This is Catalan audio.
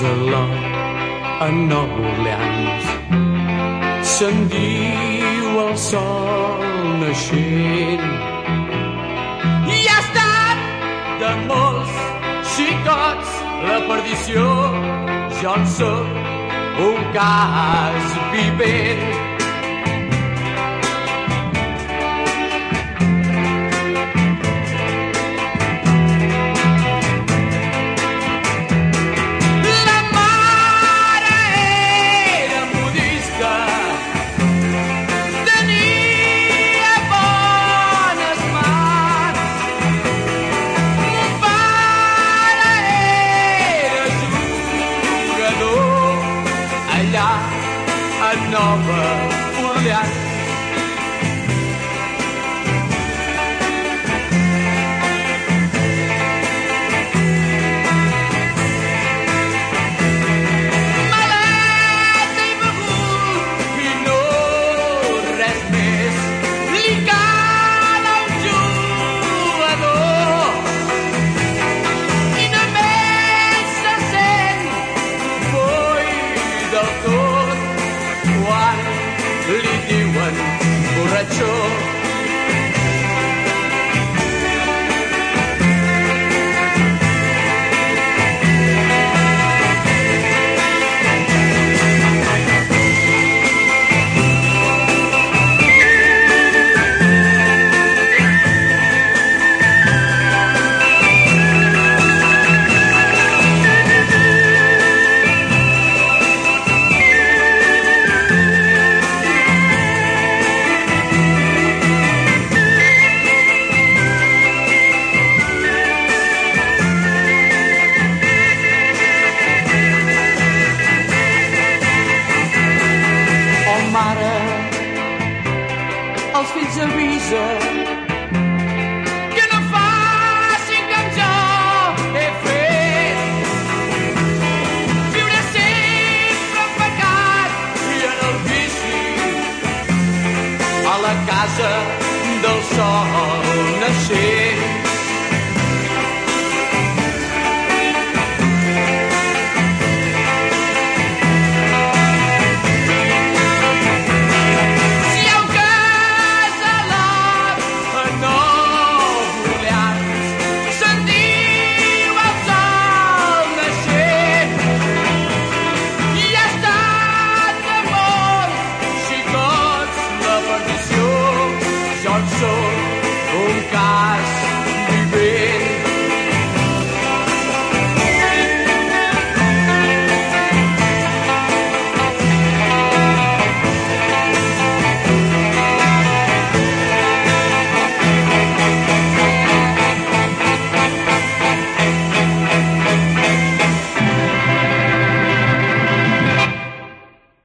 a Nova Orleans. Se'n diu el sol naixent. I ha estat de molts xicots la perdició. Jo en sóc un cas vivent. Allà a Nova Orleans. любимой, дурачок. Els fills avisa que no facin com jo he fet. Viure sempre en pecat i en el vici a la casa del sol naixent. God.